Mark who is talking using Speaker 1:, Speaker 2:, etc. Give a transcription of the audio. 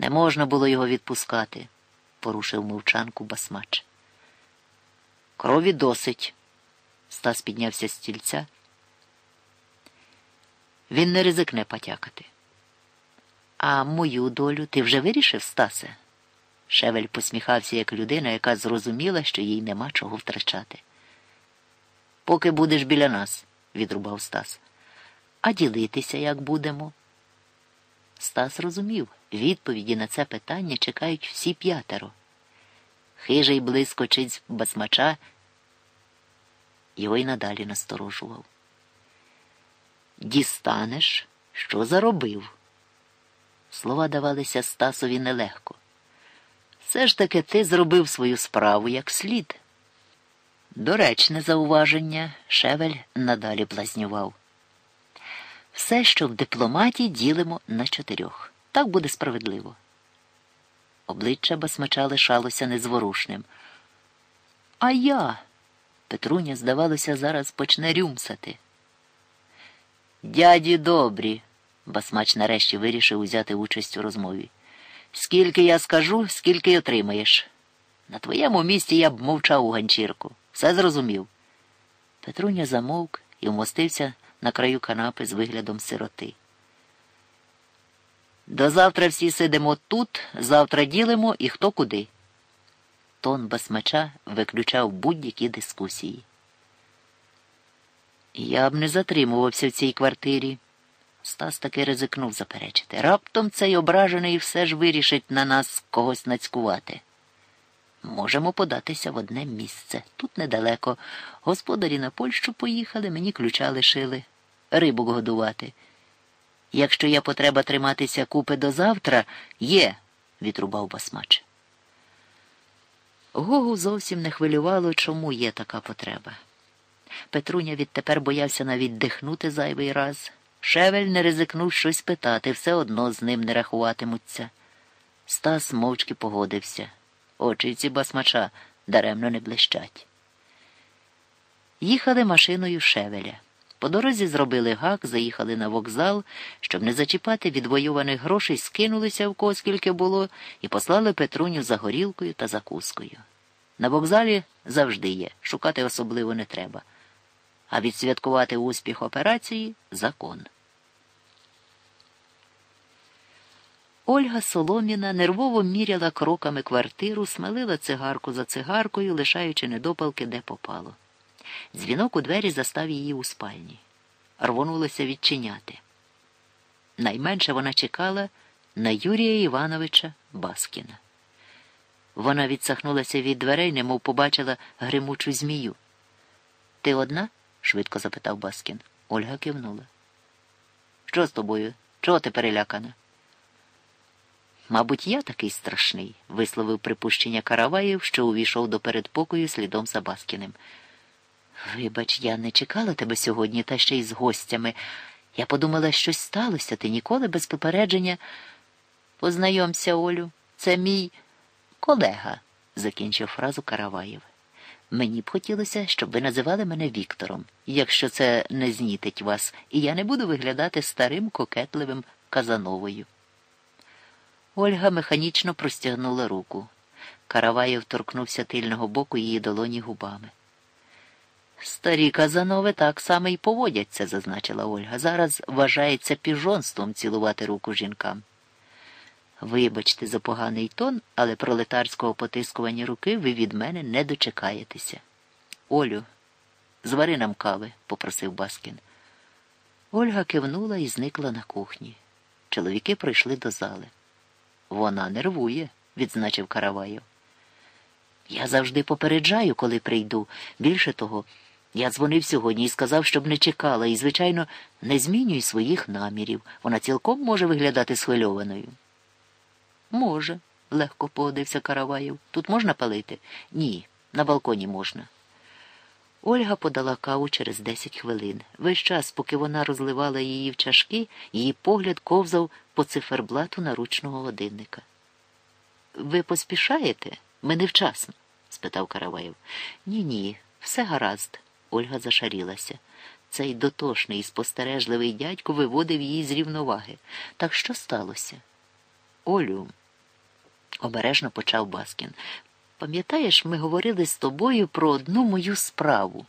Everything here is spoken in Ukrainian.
Speaker 1: Не можна було його відпускати, порушив мовчанку басмач. Крові досить. Стас піднявся з стільця. Він не ризикне потякати. А мою долю ти вже вирішив, Стасе? Шевель посміхався як людина, яка зрозуміла, що їй нема чого втрачати. Поки будеш біля нас, відрубав Стас. А ділитися як будемо? Стас розумів, відповіді на це питання чекають всі п'ятеро. Хижий блискочить з басмача, його й надалі насторожував. Дістанеш, що заробив? Слова давалися Стасові нелегко. Все ж таки ти зробив свою справу як слід. Доречне зауваження, Шевель надалі блазнював. Все, що в дипломаті, ділимо на чотирьох. Так буде справедливо. Обличчя басмача лишалося незворушним. А я. Петруня, здавалося, зараз почне рюмсати. Дяді добрі, басмач нарешті вирішив узяти участь у розмові. Скільки я скажу, скільки й отримаєш. На твоєму місці я б мовчав у ганчірку. Все зрозумів. Петруня замовк і вмостився на краю канапи з виглядом сироти. До завтра всі сидимо тут, завтра ділимо і хто куди. Тон басмача виключав будь-які дискусії. Я б не затримувався в цій квартирі. Стас таки ризикнув заперечити. Раптом цей ображений все ж вирішить на нас когось нацькувати. Можемо податися в одне місце. Тут недалеко. Господарі на Польщу поїхали, мені ключа лишили, рибок годувати. Якщо є потреба триматися купи до завтра, є, відрубав басмач. Гогу зовсім не хвилювало, чому є така потреба. Петруня відтепер боявся навіть дихнути зайвий раз. Шевель не ризикнув щось питати, все одно з ним не рахуватимуться. Стас мовчки погодився. Очі ці басмача даремно не блищать. Їхали машиною шевеля. По дорозі зробили гак, заїхали на вокзал, щоб не зачіпати відвоюваних грошей, скинулися в кого скільки було, і послали Петруню за горілкою та закускою. На вокзалі завжди є, шукати особливо не треба. А відсвяткувати успіх операції закон. Ольга Соломіна нервово міряла кроками квартиру, смалила цигарку за цигаркою, лишаючи недопалки, де попало. Дзвінок у двері застав її у спальні. Рвонулася відчиняти. Найменше вона чекала на Юрія Івановича Баскіна. Вона відсахнулася від дверей, немов побачила гримучу змію. Ти одна? швидко запитав Баскін. Ольга кивнула. Що з тобою? Чого ти перелякана? Мабуть, я такий страшний, висловив припущення Караваєв, що увійшов до передпокою слідом за Баскіним. Вибач, я не чекала тебе сьогодні, та ще й з гостями. Я подумала, щось сталося, ти ніколи без попередження. Познайомся, Олю, це мій колега, закінчив фразу Караваєв. Мені б хотілося, щоб ви називали мене Віктором, якщо це не знітить вас, і я не буду виглядати старим кокетливим Казановою. Ольга механічно простягнула руку. Караваєв торкнувся тильного боку її долоні губами. Старі Казанови так само й поводяться, зазначила Ольга. Зараз вважається піжонством цілувати руку жінкам. Вибачте за поганий тон, але пролетарського потискування руки ви від мене не дочекаєтеся. Олю, звари нам кави, попросив Баскін. Ольга кивнула і зникла на кухні. Чоловіки прийшли до зали. Вона нервує, відзначив Караваєв. Я завжди попереджаю, коли прийду. Більше того, я дзвонив сьогодні і сказав, щоб не чекала, і, звичайно, не змінюй своїх намірів. Вона цілком може виглядати схвильованою. Може, легко погодився Караваєв. Тут можна палити? Ні, на балконі можна. Ольга подала каву через десять хвилин. Весь час, поки вона розливала її в чашки, її погляд ковзав по циферблату наручного годинника. Ви поспішаєте? Ми невчасно? спитав Караваєв. Ні, ні, все гаразд. Ольга зашарілася. Цей дотошний і спостережливий дядько виводив її з рівноваги. Так що сталося? Олю, обережно почав Баскін. Пам'ятаєш, ми говорили з тобою про одну мою справу.